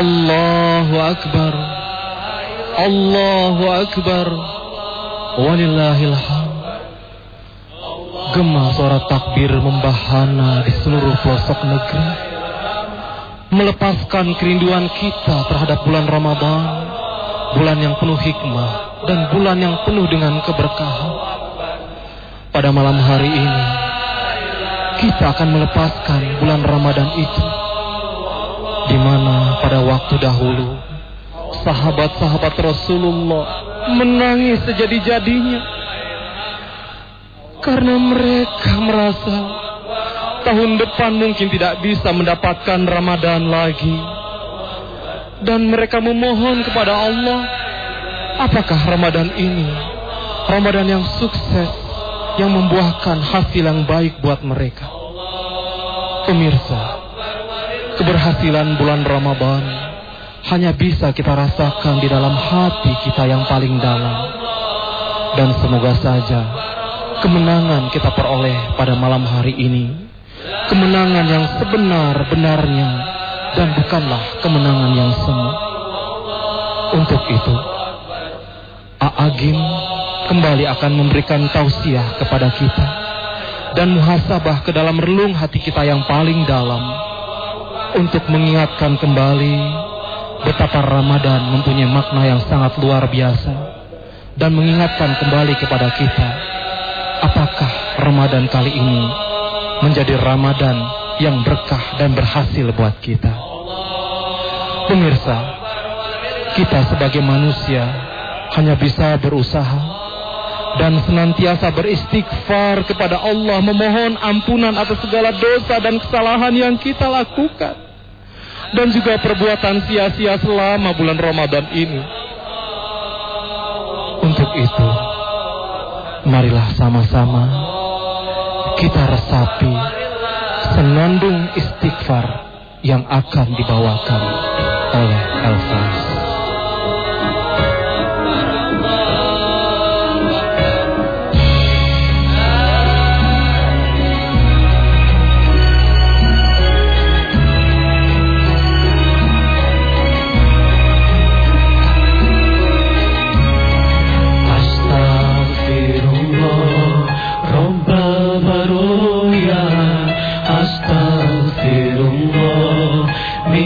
الله أكبر الله أكبر ولله الحمد Gema suara takbir membahana di seluruh pelosok negeri Melepaskan kerinduan kita terhadap bulan Ramadan Bulan yang penuh hikmah dan bulan yang penuh dengan keberkahan Pada malam hari ini Kita akan melepaskan bulan Ramadan itu di mana pada waktu dahulu sahabat-sahabat Rasulullah menangis sejadi-jadinya karena mereka merasa tahun depan mungkin tidak bisa mendapatkan Ramadan lagi. Dan mereka memohon kepada Allah apakah Ramadan ini Ramadan yang sukses yang membuahkan hasil yang baik buat mereka? Pemirsa Keberhasilan bulan Ramadan hanya bisa kita rasakan di dalam hati kita yang paling dalam. Dan semoga saja kemenangan kita peroleh pada malam hari ini. Kemenangan yang sebenar-benarnya dan bukanlah kemenangan yang semu. Untuk itu, Aagim kembali akan memberikan tausiah kepada kita dan muhasabah ke dalam relung hati kita yang paling dalam untuk mengingatkan kembali betapa Ramadan mempunyai makna yang sangat luar biasa dan mengingatkan kembali kepada kita apakah Ramadan kali ini menjadi Ramadan yang berkah dan berhasil buat kita. Pemirsa, kita sebagai manusia hanya bisa berusaha dan senantiasa beristighfar kepada Allah memohon ampunan atas segala dosa dan kesalahan yang kita lakukan dan juga perbuatan sia-sia selama bulan Ramadan ini. Untuk itu, marilah sama-sama kita resapi senandung istighfar yang akan dibawakan oleh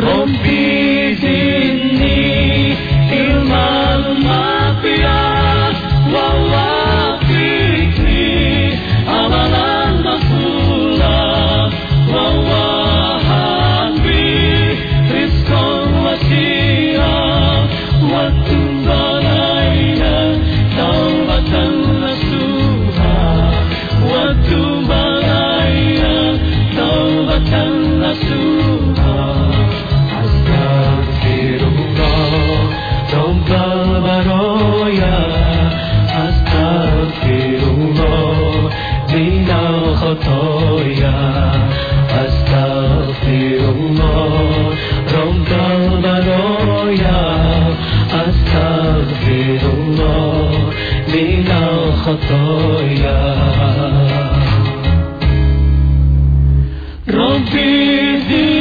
rompi is